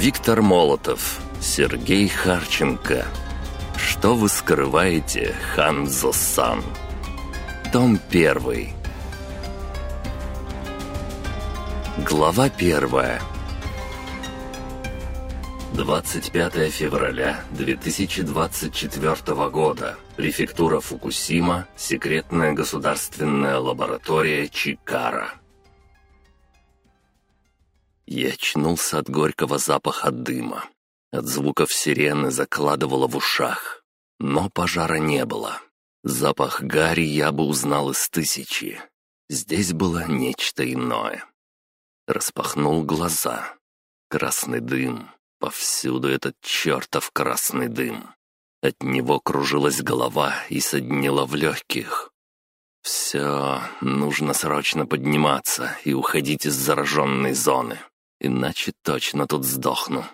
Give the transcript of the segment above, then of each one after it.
Виктор Молотов, Сергей Харченко. Что вы скрываете, Ханзо-сан? Том 1. Глава 1. 25 февраля 2024 года. Префектура Фукусима, секретная государственная лаборатория Чикара. Я очнулся от горького запаха дыма. От звуков сирены закладывало в ушах. Но пожара не было. Запах гари я бы узнал из тысячи. Здесь было нечто иное. Распахнул глаза. Красный дым. Повсюду этот чертов красный дым. От него кружилась голова и соднила в легких. «Все, нужно срочно подниматься и уходить из зараженной зоны иначе точно тут сдохну.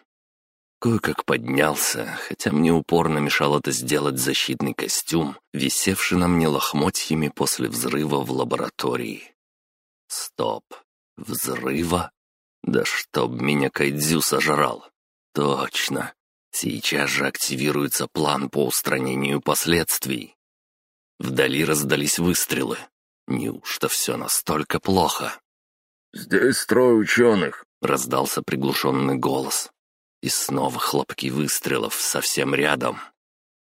Кое-как поднялся, хотя мне упорно мешал это сделать защитный костюм, висевший на мне лохмотьями после взрыва в лаборатории. Стоп. Взрыва? Да чтоб меня Кайдзю сожрал. Точно. Сейчас же активируется план по устранению последствий. Вдали раздались выстрелы. Неужто все настолько плохо? «Здесь трое ученых. — раздался приглушенный голос. И снова хлопки выстрелов совсем рядом.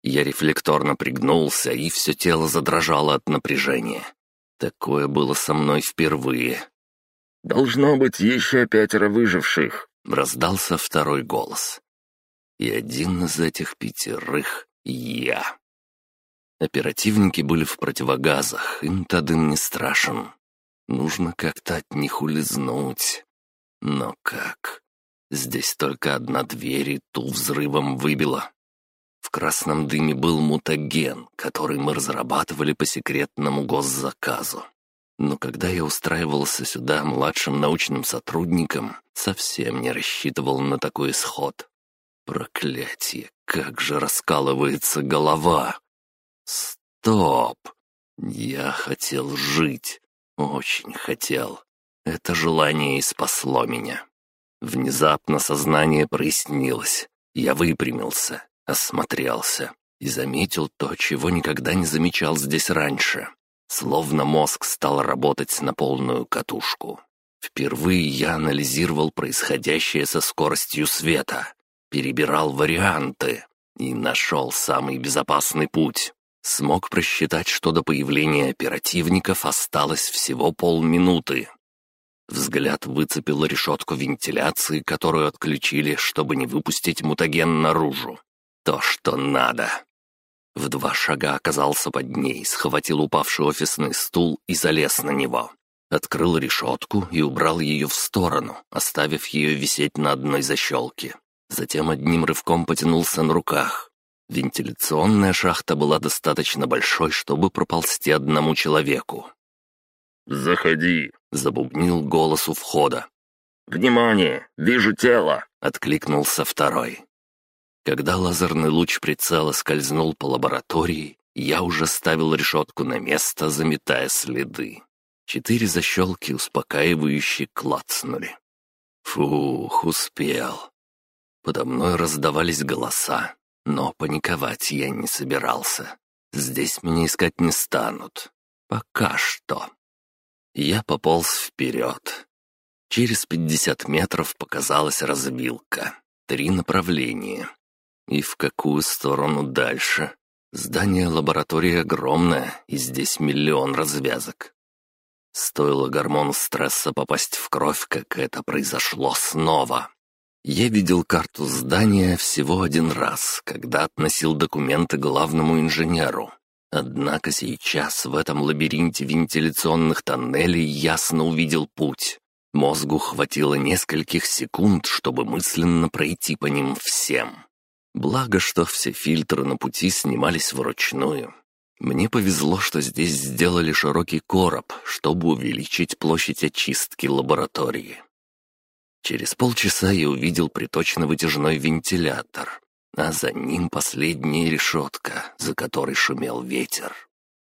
Я рефлекторно пригнулся, и все тело задрожало от напряжения. Такое было со мной впервые. «Должно быть еще пятеро выживших», — раздался второй голос. И один из этих пятерых — я. Оперативники были в противогазах, им-то дым не страшен. Нужно как-то от них улизнуть. Но как? Здесь только одна дверь и ту взрывом выбила. В красном дыме был мутаген, который мы разрабатывали по секретному госзаказу. Но когда я устраивался сюда младшим научным сотрудником, совсем не рассчитывал на такой исход. Проклятие, как же раскалывается голова! Стоп! Я хотел жить, очень хотел. Это желание и спасло меня. Внезапно сознание прояснилось. Я выпрямился, осмотрелся и заметил то, чего никогда не замечал здесь раньше. Словно мозг стал работать на полную катушку. Впервые я анализировал происходящее со скоростью света, перебирал варианты и нашел самый безопасный путь. Смог просчитать, что до появления оперативников осталось всего полминуты. Взгляд выцепил решетку вентиляции, которую отключили, чтобы не выпустить мутаген наружу. То, что надо. В два шага оказался под ней, схватил упавший офисный стул и залез на него. Открыл решетку и убрал ее в сторону, оставив ее висеть на одной защелке. Затем одним рывком потянулся на руках. Вентиляционная шахта была достаточно большой, чтобы проползти одному человеку. «Заходи», — забубнил голос у входа. «Внимание! Вижу тело!» — откликнулся второй. Когда лазерный луч прицела скользнул по лаборатории, я уже ставил решетку на место, заметая следы. Четыре защелки успокаивающе клацнули. Фух, успел. Подо мной раздавались голоса, но паниковать я не собирался. Здесь меня искать не станут. Пока что. Я пополз вперед. Через пятьдесят метров показалась развилка. Три направления. И в какую сторону дальше? Здание лаборатории огромное, и здесь миллион развязок. Стоило гормону стресса попасть в кровь, как это произошло снова. Я видел карту здания всего один раз, когда относил документы главному инженеру. Однако сейчас в этом лабиринте вентиляционных тоннелей ясно увидел путь. Мозгу хватило нескольких секунд, чтобы мысленно пройти по ним всем. Благо, что все фильтры на пути снимались вручную. Мне повезло, что здесь сделали широкий короб, чтобы увеличить площадь очистки лаборатории. Через полчаса я увидел приточно-вытяжной вентилятор а за ним последняя решетка, за которой шумел ветер.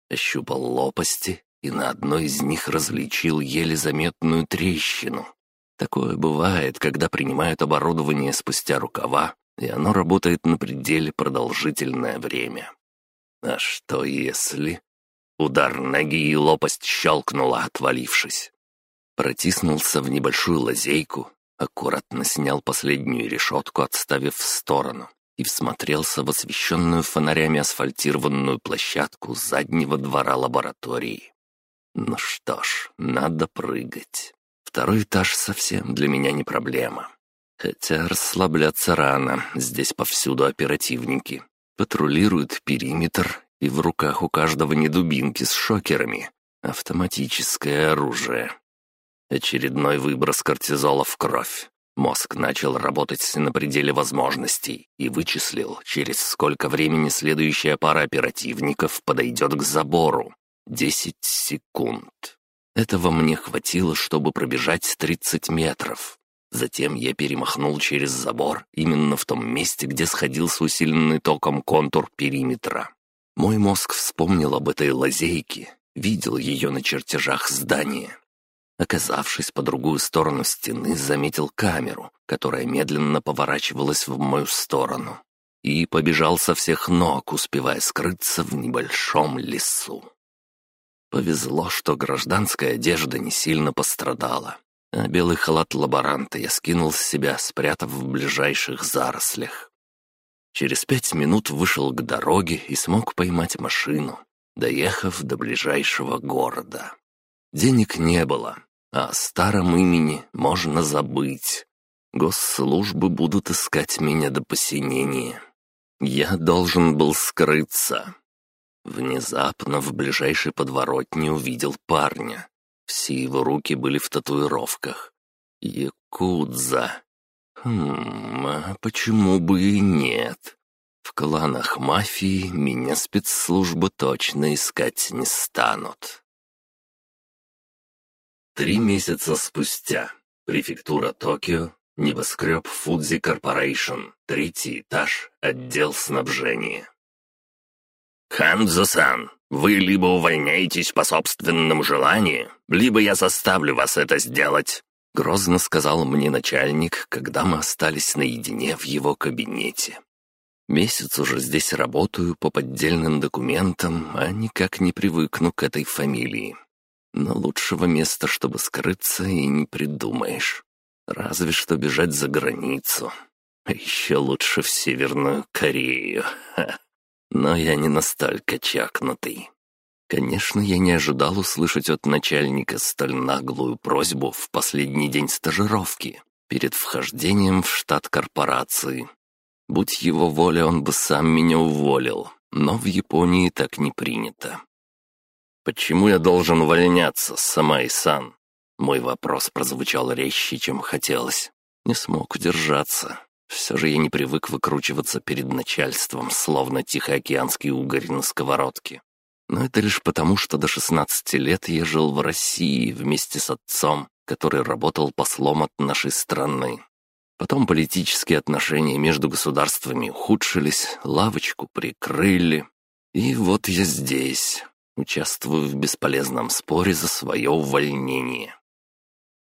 Ощупал лопасти и на одной из них различил еле заметную трещину. Такое бывает, когда принимают оборудование спустя рукава, и оно работает на пределе продолжительное время. А что если... Удар ноги и лопасть щелкнула, отвалившись. Протиснулся в небольшую лазейку, аккуратно снял последнюю решетку, отставив в сторону, и всмотрелся в освещенную фонарями асфальтированную площадку заднего двора лаборатории. Ну что ж, надо прыгать. Второй этаж совсем для меня не проблема. Хотя расслабляться рано, здесь повсюду оперативники. Патрулируют периметр, и в руках у каждого не дубинки с шокерами. Автоматическое оружие. Очередной выброс кортизола в кровь. Мозг начал работать на пределе возможностей и вычислил, через сколько времени следующая пара оперативников подойдет к забору. Десять секунд. Этого мне хватило, чтобы пробежать 30 метров. Затем я перемахнул через забор, именно в том месте, где сходился усиленный током контур периметра. Мой мозг вспомнил об этой лазейке, видел ее на чертежах здания. Оказавшись по другую сторону стены, заметил камеру, которая медленно поворачивалась в мою сторону. И побежал со всех ног, успевая скрыться в небольшом лесу. Повезло, что гражданская одежда не сильно пострадала, а белый халат лаборанта я скинул с себя, спрятав в ближайших зарослях. Через пять минут вышел к дороге и смог поймать машину, доехав до ближайшего города. Денег не было, о старом имени можно забыть. Госслужбы будут искать меня до посинения. Я должен был скрыться, Внезапно в ближайшей подворотне увидел парня. Все его руки были в татуировках. Якудза. Хм, а почему бы и нет? В кланах мафии меня спецслужбы точно искать не станут. Три месяца спустя. Префектура Токио. Небоскреб Fuji Corporation. Третий этаж. Отдел снабжения. «Ханзо-сан, вы либо увольняетесь по собственному желанию, либо я заставлю вас это сделать», — грозно сказал мне начальник, когда мы остались наедине в его кабинете. Месяц уже здесь работаю по поддельным документам, а никак не привыкну к этой фамилии. Но лучшего места, чтобы скрыться, и не придумаешь. Разве что бежать за границу. А еще лучше в Северную Корею. Ха. Но я не настолько чакнутый. Конечно, я не ожидал услышать от начальника столь наглую просьбу в последний день стажировки, перед вхождением в штат корпорации. Будь его воля, он бы сам меня уволил, но в Японии так не принято. «Почему я должен увольняться, Самай-сан?» Мой вопрос прозвучал резче, чем хотелось. Не смог удержаться. Все же я не привык выкручиваться перед начальством, словно тихоокеанский угорь на сковородке. Но это лишь потому, что до 16 лет я жил в России вместе с отцом, который работал послом от нашей страны. Потом политические отношения между государствами ухудшились, лавочку прикрыли. И вот я здесь, участвую в бесполезном споре за свое увольнение.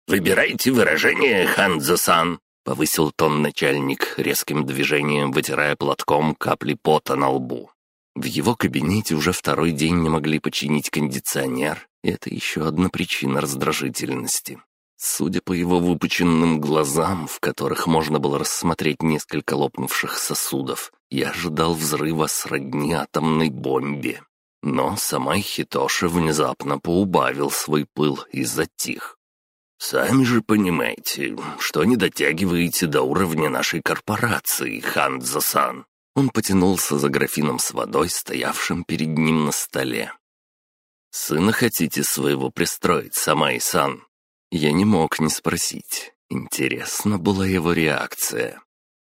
«Выбирайте выражение, Ханзо-сан», Повысил тон начальник, резким движением вытирая платком капли пота на лбу. В его кабинете уже второй день не могли починить кондиционер, и это еще одна причина раздражительности. Судя по его выпученным глазам, в которых можно было рассмотреть несколько лопнувших сосудов, я ожидал взрыва сродни атомной бомбе. Но сама Хитоши внезапно поубавил свой пыл и затих. «Сами же понимаете, что не дотягиваете до уровня нашей корпорации, Ханзо-сан». Он потянулся за графином с водой, стоявшим перед ним на столе. «Сына хотите своего пристроить, Самай-сан?» Я не мог не спросить. Интересна была его реакция.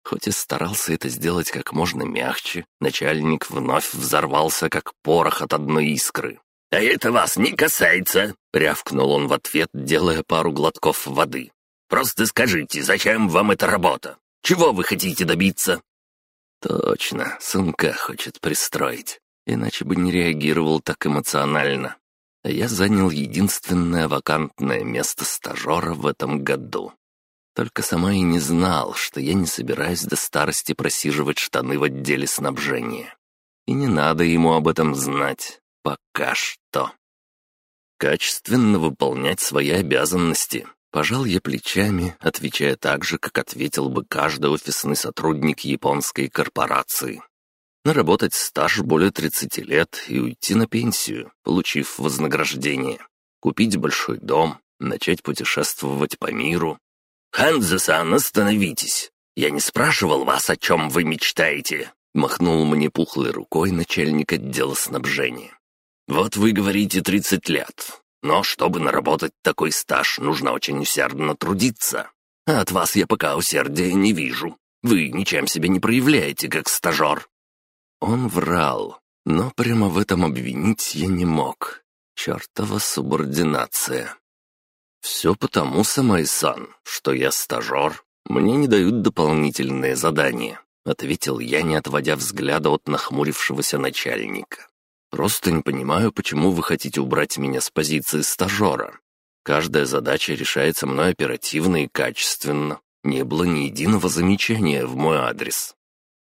Хоть и старался это сделать как можно мягче, начальник вновь взорвался, как порох от одной искры. «А это вас не касается!» — рявкнул он в ответ, делая пару глотков воды. «Просто скажите, зачем вам эта работа? Чего вы хотите добиться?» «Точно, сынка хочет пристроить, иначе бы не реагировал так эмоционально. Я занял единственное вакантное место стажера в этом году. Только сама и не знал, что я не собираюсь до старости просиживать штаны в отделе снабжения. И не надо ему об этом знать. Пока что. Качественно выполнять свои обязанности. Пожал я плечами, отвечая так же, как ответил бы каждый офисный сотрудник японской корпорации. Наработать стаж более 30 лет и уйти на пенсию, получив вознаграждение. Купить большой дом, начать путешествовать по миру. «Ханзе-сан, остановитесь! Я не спрашивал вас, о чем вы мечтаете!» Махнул мне пухлой рукой начальник отдела снабжения. «Вот вы говорите 30 лет. Но чтобы наработать такой стаж, нужно очень усердно трудиться. А от вас я пока усердия не вижу. Вы ничем себя не проявляете, как стажер». Он врал, но прямо в этом обвинить я не мог. Чертова субординация. «Все потому, Самайсан, что я стажер. Мне не дают дополнительные задания», — ответил я, не отводя взгляда от нахмурившегося начальника. Просто не понимаю, почему вы хотите убрать меня с позиции стажера. Каждая задача решается мной оперативно и качественно. Не было ни единого замечания в мой адрес.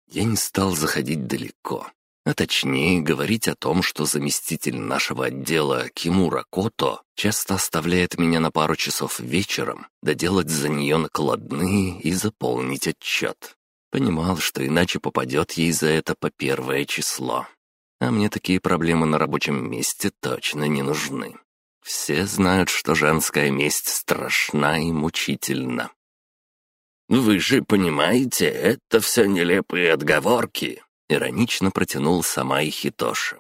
Я не стал заходить далеко, а точнее говорить о том, что заместитель нашего отдела Кимура Кото часто оставляет меня на пару часов вечером, доделать за нее накладные и заполнить отчет. Понимал, что иначе попадет ей за это по первое число. А мне такие проблемы на рабочем месте точно не нужны. Все знают, что женская месть страшна и мучительна. «Вы же понимаете, это все нелепые отговорки», — иронично протянул сама Хитоши.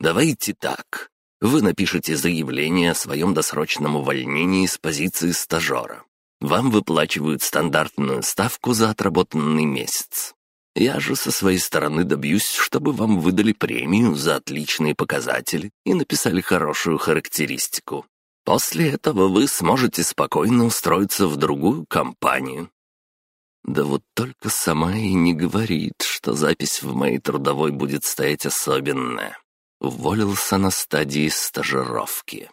«Давайте так. Вы напишите заявление о своем досрочном увольнении с позиции стажера. Вам выплачивают стандартную ставку за отработанный месяц. Я же со своей стороны добьюсь, чтобы вам выдали премию за отличные показатели и написали хорошую характеристику. После этого вы сможете спокойно устроиться в другую компанию. Да вот только сама и не говорит, что запись в моей трудовой будет стоять особенная. Уволился на стадии стажировки.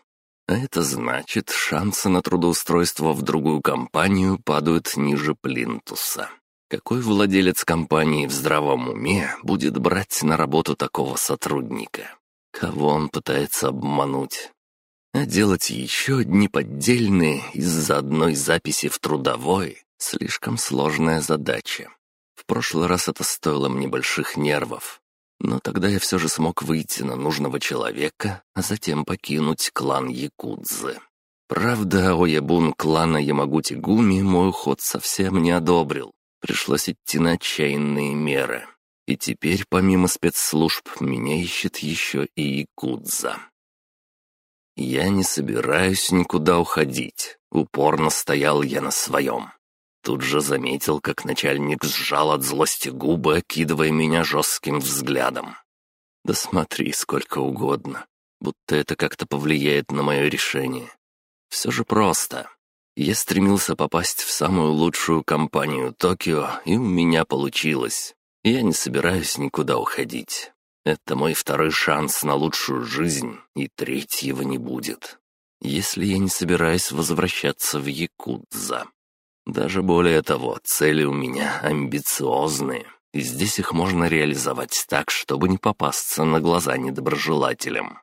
А это значит, шансы на трудоустройство в другую компанию падают ниже плинтуса. Какой владелец компании в здравом уме будет брать на работу такого сотрудника? Кого он пытается обмануть? А делать еще одни поддельные из-за одной записи в трудовой — слишком сложная задача. В прошлый раз это стоило мне больших нервов. Но тогда я все же смог выйти на нужного человека, а затем покинуть клан Якудзы. Правда, Оябун клана Ямагути-Гуми мой уход совсем не одобрил. Пришлось идти на отчаянные меры. И теперь, помимо спецслужб, меня ищет еще и Якудза. Я не собираюсь никуда уходить. Упорно стоял я на своем. Тут же заметил, как начальник сжал от злости губы, окидывая меня жестким взглядом. Да смотри сколько угодно, будто это как-то повлияет на мое решение. Все же просто. Я стремился попасть в самую лучшую компанию Токио, и у меня получилось. Я не собираюсь никуда уходить. Это мой второй шанс на лучшую жизнь, и третьего не будет. Если я не собираюсь возвращаться в Якудза. Даже более того, цели у меня амбициозные, и здесь их можно реализовать так, чтобы не попасться на глаза недоброжелателям.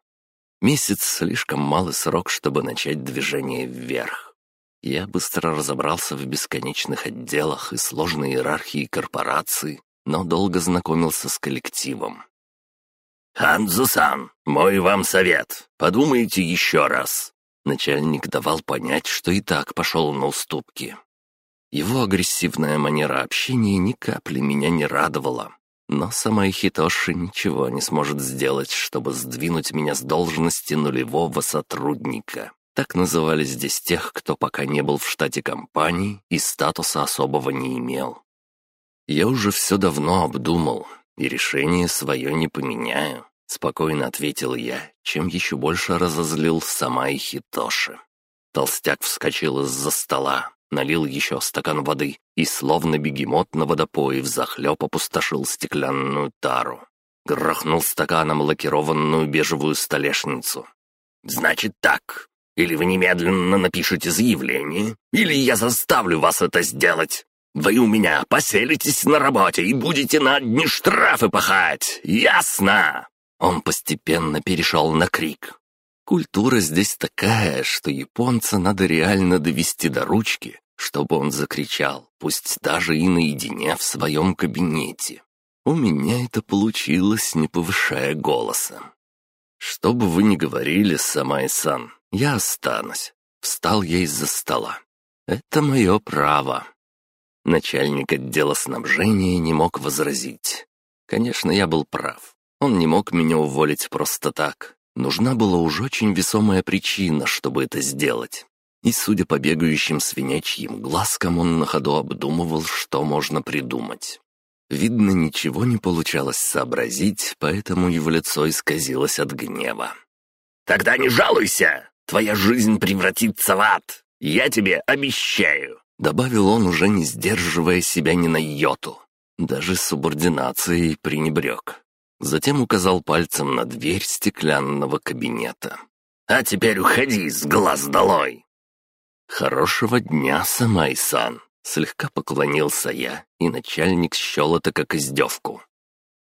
Месяц — слишком малый срок, чтобы начать движение вверх. Я быстро разобрался в бесконечных отделах и сложной иерархии корпораций, но долго знакомился с коллективом. «Ханзу-сан, мой вам совет. Подумайте еще раз». Начальник давал понять, что и так пошел на уступки. Его агрессивная манера общения ни капли меня не радовала. Но сама Хитоши ничего не сможет сделать, чтобы сдвинуть меня с должности нулевого сотрудника. Так называли здесь тех, кто пока не был в штате компании и статуса особого не имел. Я уже все давно обдумал, и решение свое не поменяю, спокойно ответил я, чем еще больше разозлил сама Хитоши. Толстяк вскочил из-за стола, налил еще стакан воды и, словно бегемот на водопое, взахлеб опустошил стеклянную тару. Грохнул стаканом лакированную бежевую столешницу. «Значит так, Или вы немедленно напишите заявление, или я заставлю вас это сделать. Вы у меня поселитесь на работе и будете на одни штрафы пахать, ясно?» Он постепенно перешел на крик. Культура здесь такая, что японца надо реально довести до ручки, чтобы он закричал, пусть даже и наедине в своем кабинете. У меня это получилось, не повышая голоса. «Что бы вы ни говорили, Самай-сан, я останусь». Встал я из-за стола. «Это мое право». Начальник отдела снабжения не мог возразить. Конечно, я был прав. Он не мог меня уволить просто так. Нужна была уж очень весомая причина, чтобы это сделать. И, судя по бегающим свинячьим глазкам, он на ходу обдумывал, что можно придумать. Видно, ничего не получалось сообразить, поэтому его лицо исказилось от гнева. «Тогда не жалуйся! Твоя жизнь превратится в ад! Я тебе обещаю!» Добавил он, уже не сдерживая себя ни на йоту. Даже субординацией пренебрег. Затем указал пальцем на дверь стеклянного кабинета. «А теперь уходи с глаз долой!» «Хорошего дня, Самай-сан!» Слегка поклонился я, и начальник счел это как издевку.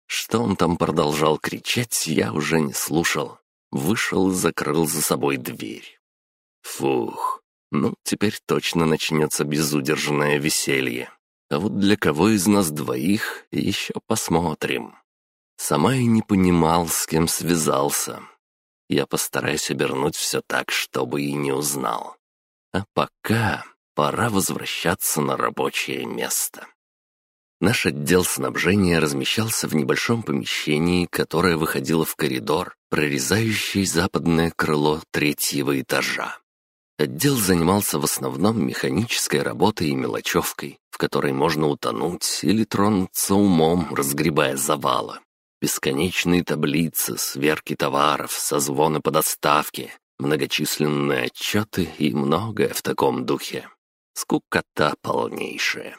Что он там продолжал кричать, я уже не слушал. Вышел и закрыл за собой дверь. Фух, ну теперь точно начнется безудержное веселье. А вот для кого из нас двоих, еще посмотрим. Сама и не понимал, с кем связался. Я постараюсь обернуть все так, чтобы и не узнал. А пока пора возвращаться на рабочее место. Наш отдел снабжения размещался в небольшом помещении, которое выходило в коридор, прорезающий западное крыло третьего этажа. Отдел занимался в основном механической работой и мелочевкой, в которой можно утонуть или тронуться умом, разгребая завалы. Бесконечные таблицы, сверки товаров, созвоны по доставке, многочисленные отчеты и многое в таком духе. Скукота полнейшая.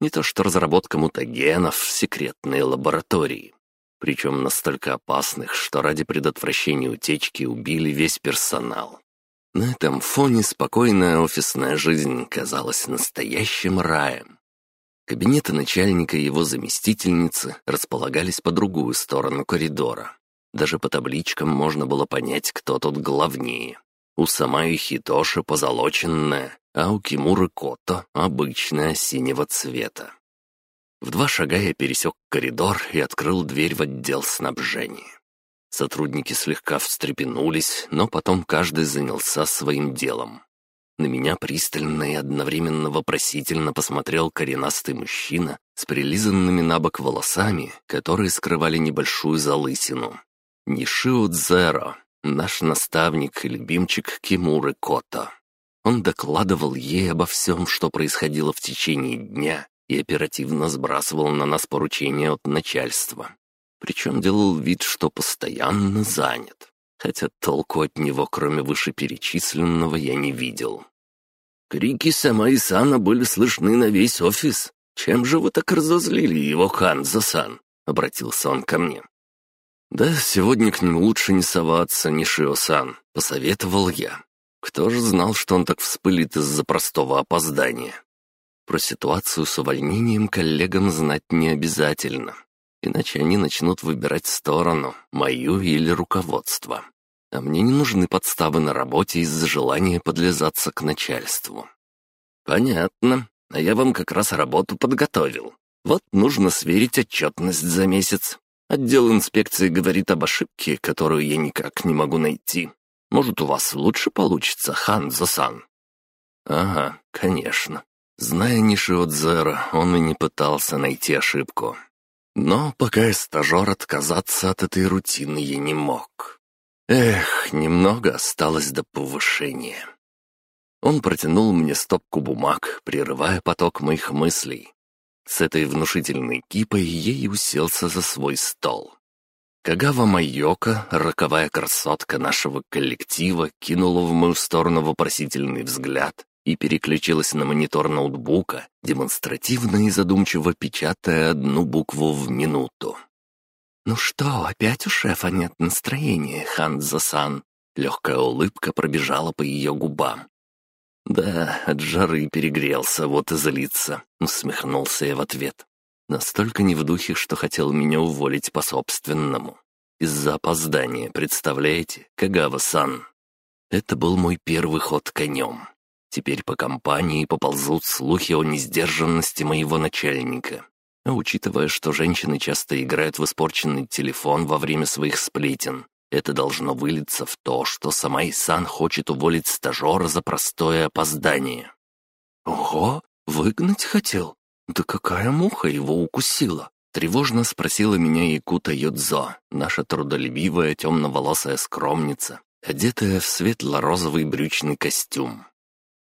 Не то что разработка мутагенов в секретной лаборатории. Причем настолько опасных, что ради предотвращения утечки убили весь персонал. На этом фоне спокойная офисная жизнь казалась настоящим раем. Кабинеты начальника и его заместительницы располагались по другую сторону коридора. Даже по табличкам можно было понять, кто тут главнее. У Самаи Хитоши позолоченная, а у Кимуры Кото обычная синего цвета. В два шага я пересек коридор и открыл дверь в отдел снабжения. Сотрудники слегка встрепенулись, но потом каждый занялся своим делом. На меня пристально и одновременно вопросительно посмотрел коренастый мужчина с прилизанными на бок волосами, которые скрывали небольшую залысину. Нишио Дзеро, наш наставник и любимчик Кимуры Кото. Он докладывал ей обо всем, что происходило в течение дня, и оперативно сбрасывал на нас поручения от начальства. Причем делал вид, что постоянно занят хотя толку от него, кроме вышеперечисленного, я не видел. Крики Сама и были слышны на весь офис. «Чем же вы так разозлили его, Ханзо-сан?» — обратился он ко мне. «Да сегодня к нему лучше не соваться, Нишио-сан», — посоветовал я. Кто же знал, что он так вспылит из-за простого опоздания? Про ситуацию с увольнением коллегам знать не обязательно, иначе они начнут выбирать сторону, мою или руководство. А мне не нужны подставы на работе из-за желания подлизаться к начальству. Понятно. А я вам как раз работу подготовил. Вот нужно сверить отчетность за месяц. Отдел инспекции говорит об ошибке, которую я никак не могу найти. Может, у вас лучше получится, Ханзо-сан?» «Ага, конечно. Зная Нишиодзера, он и не пытался найти ошибку. Но пока я стажер, отказаться от этой рутины я не мог. Эх, немного осталось до повышения. Он протянул мне стопку бумаг, прерывая поток моих мыслей. С этой внушительной кипой я и уселся за свой стол. Кагава Майока, роковая красотка нашего коллектива, кинула в мою сторону вопросительный взгляд и переключилась на монитор ноутбука, демонстративно и задумчиво печатая одну букву в минуту. «Ну что, опять у шефа нет настроения, Ханзо-сан?» Легкая улыбка пробежала по ее губам. «Да, от жары перегрелся, вот и злится», — усмехнулся я в ответ. Настолько не в духе, что хотел меня уволить по-собственному. Из-за опоздания, представляете, Кагава-сан. Это был мой первый ход конем. Теперь по компании поползут слухи о несдержанности моего начальника. А учитывая, что женщины часто играют в испорченный телефон во время своих сплетен, это должно вылиться в то, что сама Исан хочет уволить стажера за простое опоздание. «Ого, выгнать хотел? Да какая муха его укусила?» Тревожно спросила меня Якута Йодзо, наша трудолюбивая темноволосая скромница, одетая в светло-розовый брючный костюм.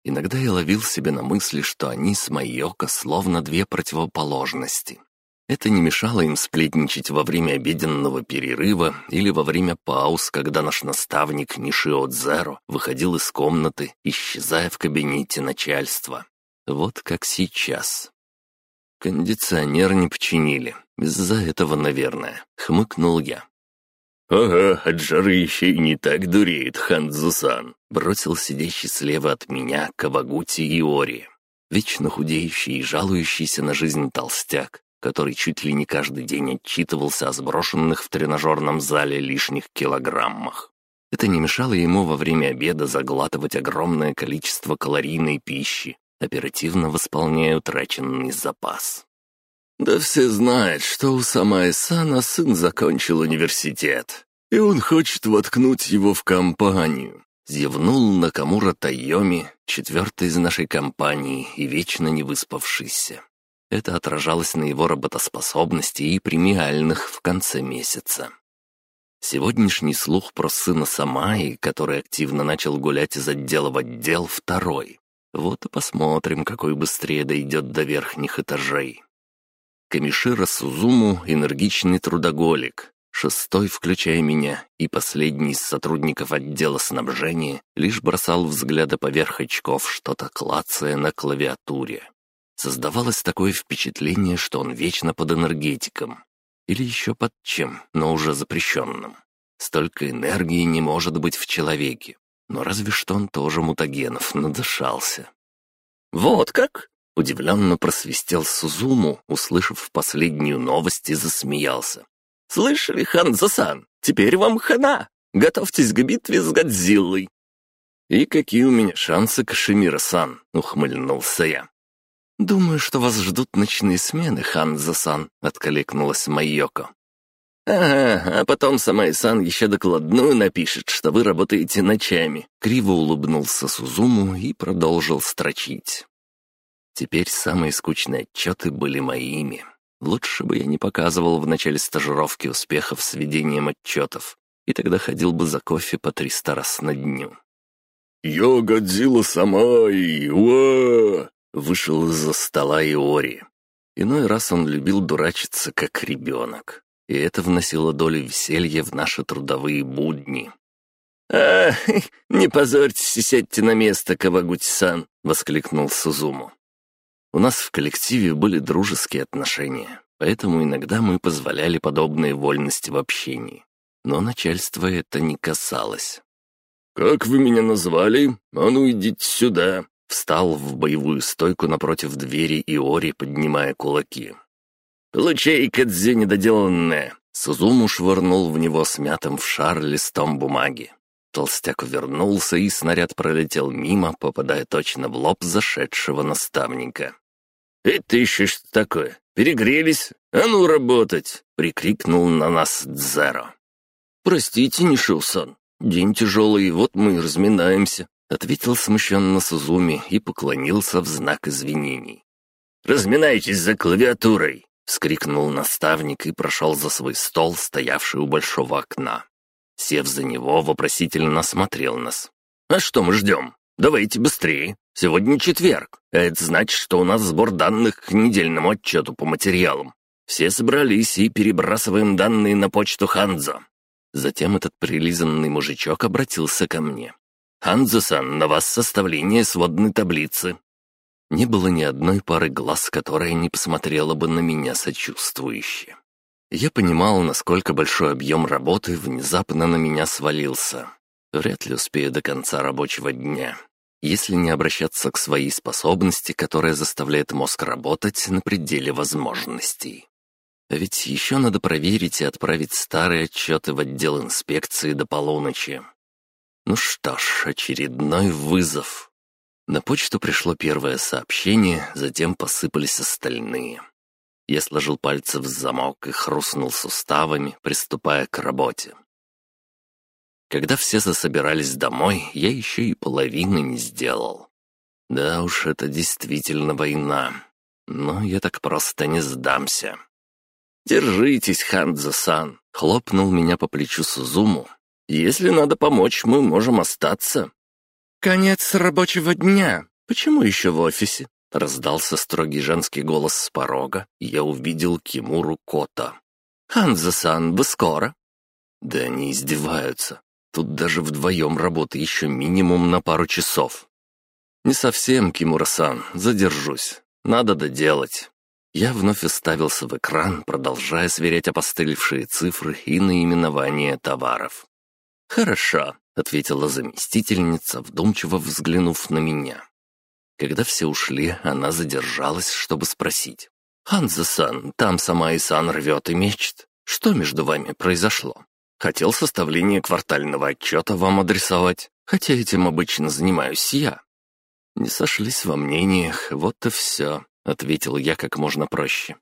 Иногда я ловил себя на мысли, что они с Майоко словно две противоположности. Это не мешало им сплетничать во время обеденного перерыва или во время пауз, когда наш наставник Нишио Дзеро выходил из комнаты, исчезая в кабинете начальства. Вот как сейчас. Кондиционер не починили. Из-за этого, наверное, хмыкнул я. «Ага, от жары еще и не так дуреет Ханзусан», — бросил сидящий слева от меня Кавагути Иори. Вечно худеющий и жалующийся на жизнь толстяк, который чуть ли не каждый день отчитывался о сброшенных в тренажерном зале лишних килограммах. Это не мешало ему во время обеда заглатывать огромное количество калорийной пищи, оперативно восполняя утраченный запас. «Да все знают, что у Самаэ-сана сын закончил университет, и он хочет воткнуть его в компанию», — зевнул Накамура Тайоми, четвертый из нашей компании и вечно не выспавшийся. Это отражалось на его работоспособности и премиальных в конце месяца. Сегодняшний слух про сына Самаи, который активно начал гулять из отдела в отдел, второй. Вот и посмотрим, какой быстрее дойдет до верхних этажей. Камишира Сузуму — энергичный трудоголик, шестой, включая меня, и последний из сотрудников отдела снабжения лишь бросал взгляды поверх очков, что-то клацая на клавиатуре. Создавалось такое впечатление, что он вечно под энергетиком. Или еще под чем, но уже запрещенным. Столько энергии не может быть в человеке. Но разве что он тоже мутагенов надышался. «Вот как?» — удивленно просвистел Сузуму, услышав последнюю новость и засмеялся. «Слышали, Ханзасан? Теперь вам хана! Готовьтесь к битве с Годзиллой!» «И какие у меня шансы, Кашемира-сан?» — ухмыльнулся я. «Думаю, что вас ждут ночные смены, Ханза-сан», — откликнулась Майоко. «Ага, а потом сама Исан еще докладную напишет, что вы работаете ночами», — криво улыбнулся Сузуму и продолжил строчить. Теперь самые скучные отчеты были моими. Лучше бы я не показывал в начале стажировки успехов с ведением отчетов, и тогда ходил бы за кофе по триста раз на дню. «Я Годзилла сама и... Уа!» Вышел из-за стола Иори. Иной раз он любил дурачиться, как ребенок, и это вносило долю веселья в наши трудовые будни. «А, не позорьтесь и сядьте на место, Кавагути-сан!» — воскликнул Сузуму. У нас в коллективе были дружеские отношения, поэтому иногда мы позволяли подобные вольности в общении. Но начальство это не касалось. «Как вы меня назвали? А ну идите сюда!» Встал в боевую стойку напротив двери Иори, поднимая кулаки. «Получай, Кадзе недоделанное!» Сузуму швырнул в него смятым в шар листом бумаги. Толстяк вернулся, и снаряд пролетел мимо, попадая точно в лоб зашедшего наставника. «Это еще что такое? Перегрелись? А ну работать!» — прикрикнул на нас Дзеро. «Простите, Нишиусан, день тяжелый, вот мы и разминаемся», Ответил смущенно Сузуми и поклонился в знак извинений. «Разминайтесь за клавиатурой!» — вскрикнул наставник и прошел за свой стол, стоявший у большого окна. Сев за него, вопросительно смотрел нас. «А что мы ждем? Давайте быстрее. Сегодня четверг, а это значит, что у нас сбор данных к недельному отчету по материалам. Все собрались и перебрасываем данные на почту Ханза». Затем этот прилизанный мужичок обратился ко мне. «Ханзо-сан, на вас составление сводной таблицы». Не было ни одной пары глаз, которая не посмотрела бы на меня сочувствующе. Я понимал, насколько большой объем работы внезапно на меня свалился. Вряд ли успею до конца рабочего дня, если не обращаться к своей способности, которая заставляет мозг работать на пределе возможностей. А ведь еще надо проверить и отправить старые отчеты в отдел инспекции до полуночи. Ну что ж, очередной вызов. На почту пришло первое сообщение, затем посыпались остальные. Я сложил пальцы в замок и хрустнул суставами, приступая к работе. Когда все засобирались домой, я еще и половины не сделал. Да уж, это действительно война. Но я так просто не сдамся. «Держитесь, Ханзо-сан!» — хлопнул меня по плечу Сузуму. «Если надо помочь, мы можем остаться». «Конец рабочего дня. Почему еще в офисе?» Раздался строгий женский голос с порога, и я увидел Кимуру Кота. «Ханзо-сан, вы скоро?» «Да они издеваются. Тут даже вдвоем работы еще минимум на пару часов». «Не совсем, Кимура-сан, задержусь. Надо доделать». Я вновь уставился в экран, продолжая сверять опостылевшие цифры и наименования товаров. «Хорошо», — ответила заместительница, вдумчиво взглянув на меня. Когда все ушли, она задержалась, чтобы спросить. «Ханза-сан, там сама Исан рвет и мечет. Что между вами произошло? Хотел составление квартального отчета вам адресовать, хотя этим обычно занимаюсь я». «Не сошлись во мнениях, вот и все», — ответил я как можно проще.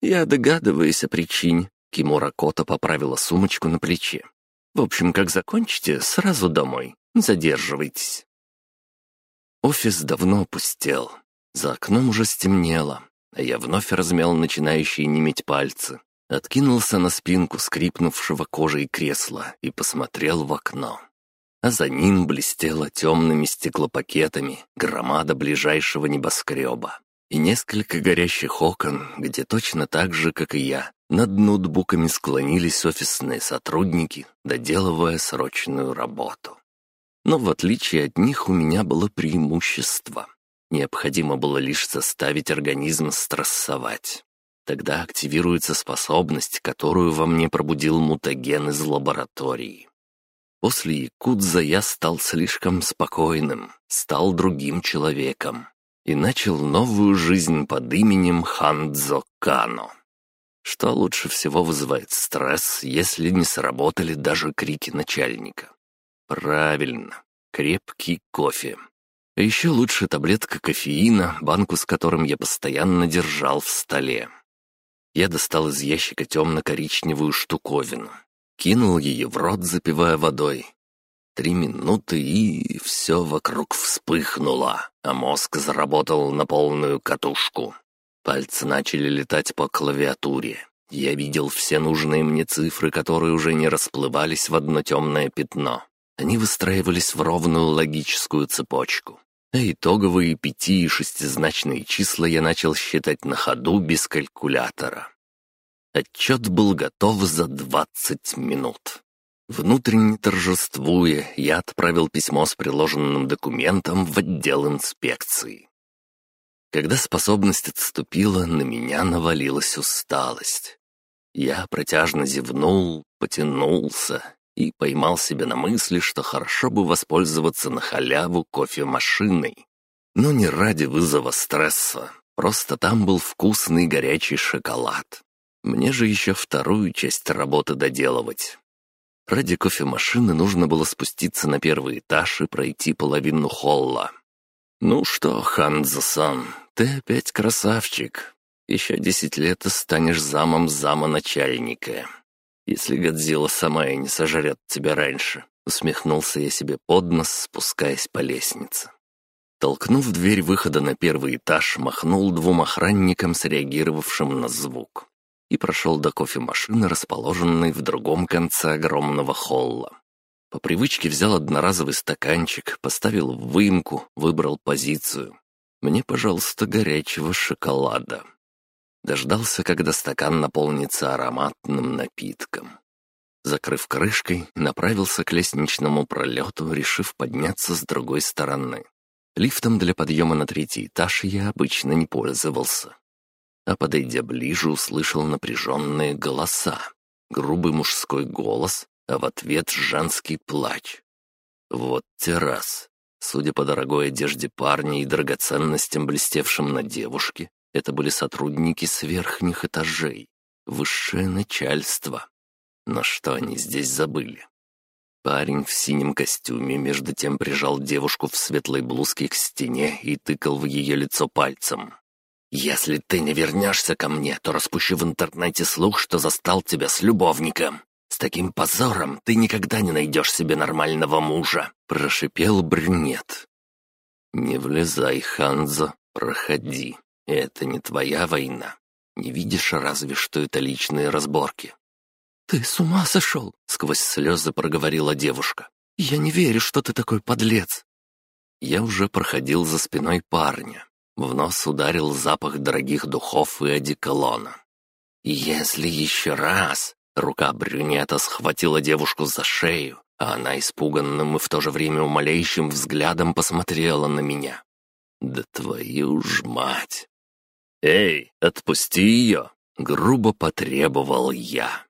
«Я догадываюсь о причине», — Кимура Кота поправила сумочку на плече. «В общем, как закончите, сразу домой. Задерживайтесь». Офис давно опустел. За окном уже стемнело, а я вновь размял начинающие неметь пальцы, откинулся на спинку скрипнувшего кожей кресла и посмотрел в окно. А за ним блестела темными стеклопакетами громада ближайшего небоскреба и несколько горящих окон, где точно так же, как и я, над ноутбуками склонились офисные сотрудники, доделывая срочную работу. Но в отличие от них у меня было преимущество. Необходимо было лишь заставить организм стрессовать. Тогда активируется способность, которую во мне пробудил мутаген из лаборатории. После Якудза я стал слишком спокойным, стал другим человеком и начал новую жизнь под именем Хандзо Кано. Что лучше всего вызывает стресс, если не сработали даже крики начальника? Правильно, крепкий кофе. А еще лучше таблетка кофеина, банку с которым я постоянно держал в столе. Я достал из ящика темно-коричневую штуковину. Кинул ее в рот, запивая водой. Три минуты, и все вокруг вспыхнуло, а мозг заработал на полную катушку. Пальцы начали летать по клавиатуре. Я видел все нужные мне цифры, которые уже не расплывались в одно темное пятно. Они выстраивались в ровную логическую цепочку. А итоговые пяти- и шестизначные числа я начал считать на ходу без калькулятора. Отчет был готов за двадцать минут. Внутренне торжествуя, я отправил письмо с приложенным документом в отдел инспекции. Когда способность отступила, на меня навалилась усталость. Я протяжно зевнул, потянулся и поймал себя на мысли, что хорошо бы воспользоваться на халяву кофемашиной. Но не ради вызова стресса, просто там был вкусный горячий шоколад. Мне же еще вторую часть работы доделывать. Ради кофемашины нужно было спуститься на первый этаж и пройти половину холла. «Ну что, Ханзо-сан, ты опять красавчик. Еще десять лет и станешь замом зама начальника если Годзилла сама и не сожрет тебя раньше», — усмехнулся я себе под нос, спускаясь по лестнице. Толкнув дверь выхода на первый этаж, махнул двум охранникам, среагировавшим на звук, и прошел до кофемашины, расположенной в другом конце огромного холла. По привычке взял одноразовый стаканчик, поставил в выемку, выбрал позицию. «Мне, пожалуйста, горячего шоколада» дождался, когда стакан наполнится ароматным напитком. Закрыв крышкой, направился к лестничному пролету, решив подняться с другой стороны. Лифтом для подъема на третий этаж я обычно не пользовался. А подойдя ближе, услышал напряженные голоса. Грубый мужской голос, а в ответ женский плач. Вот террас. Судя по дорогой одежде парня и драгоценностям, блестевшим на девушке, это были сотрудники с верхних этажей. Высшее начальство. Но что они здесь забыли? Парень в синем костюме между тем прижал девушку в светлой блузке к стене и тыкал в ее лицо пальцем. «Если ты не вернешься ко мне, то распущу в интернете слух, что застал тебя с любовником. С таким позором ты никогда не найдешь себе нормального мужа», — прошипел брюнет. «Не влезай, Ханзо, проходи. Это не твоя война. Не видишь разве, что это личные разборки. «Ты с ума сошел?» — сквозь слезы проговорила девушка. «Я не верю, что ты такой подлец». Я уже проходил за спиной парня. В нос ударил запах дорогих духов и одеколона. «Если еще раз...» Рука брюнета схватила девушку за шею, а она испуганным и в то же время умоляющим взглядом посмотрела на меня. «Да твою ж мать!» «Эй, отпусти ее!» — грубо потребовал я.